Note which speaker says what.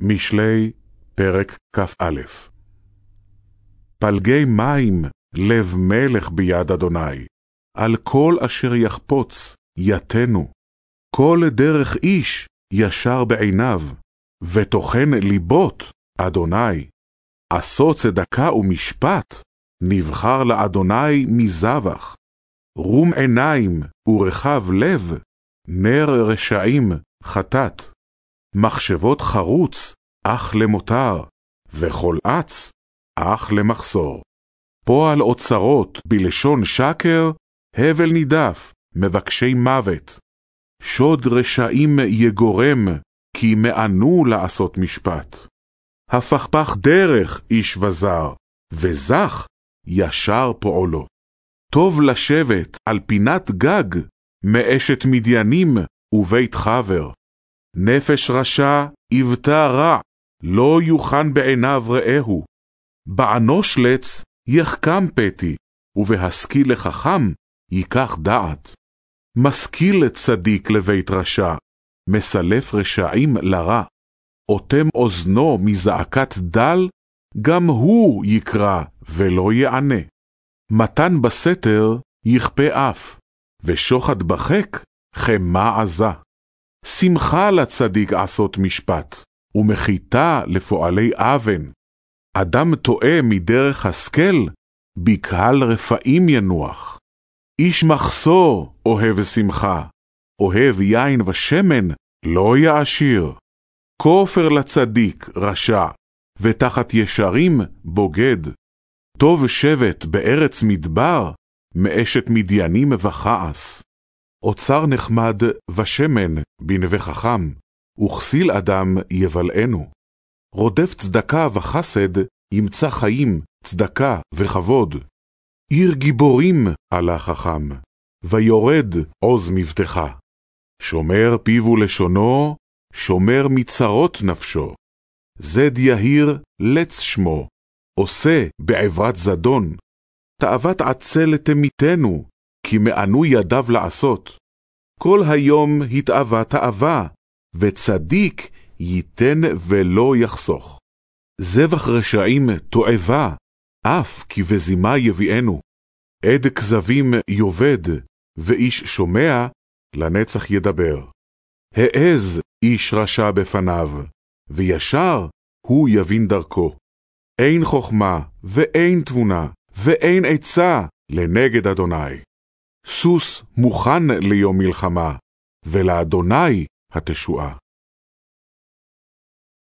Speaker 1: משלי, פרק כ"א פלגי מים, לב מלך ביד אדוני, על כל אשר יחפוץ, יתנו. כל דרך איש, ישר בעיניו, וטוחן ליבות, אדוני. עשו צדקה ומשפט, נבחר לאדוני מזבח. רום עיניים ורחב לב, נר רשעים, חטאת. מחשבות חרוץ, אך למותר, וכל אץ, אך למחסור. פועל אוצרות בלשון שקר, הבל נידף, מבקשי מוות. שוד רשעים יגורם, כי מענו לעשות משפט. הפכפך דרך איש וזר, וזך ישר פועלו. טוב לשבת על פינת גג, מאשת מדיינים ובית חבר. נפש רשע עבתה רע, לא יוכן בעיניו רעהו. בענושלץ יחכם פתי, ובהשכיל לחכם ייקח דעת. משכיל צדיק לבית רשע, מסלף רשעים לרע. אוטם אוזנו מזעקת דל, גם הוא יקרא ולא יענה. מתן בסתר יכפה אף, ושוחד בחק חמה עזה. שמחה לצדיק עשות משפט, ומחיתה לפועלי אבן. אדם טועה מדרך השכל, בקהל רפאים ינוח. איש מחסור אוהב שמחה, אוהב יין ושמן לא יעשיר. כופר לצדיק רשע, ותחת ישרים בוגד. טוב שבט בארץ מדבר, מאשת מדיינים וכעס. אוצר נחמד ושמן בנווה חכם, וכסיל אדם יבלענו. רודף צדקה וחסד, ימצא חיים, צדקה וכבוד. עיר גיבורים עלה חכם, ויורד עוז מבטחה. שומר פיו ולשונו, שומר מצרות נפשו. זד יהיר לץ שמו, עושה בעברת זדון. תאוות עצל תמיתנו, כי מענו ידיו לעשות. כל היום התאווה תאווה, וצדיק ייתן ולא יחסוך. זבח רשעים תועבה, אף כי בזימה יביאנו. עד כזבים יאבד, ואיש שומע, לנצח ידבר. העז איש רשע בפניו, וישר הוא יבין דרכו. אין חכמה, ואין תבונה, ואין עצה לנגד אדוני. סוס מוכן ליום מלחמה, ולאדוני התשועה.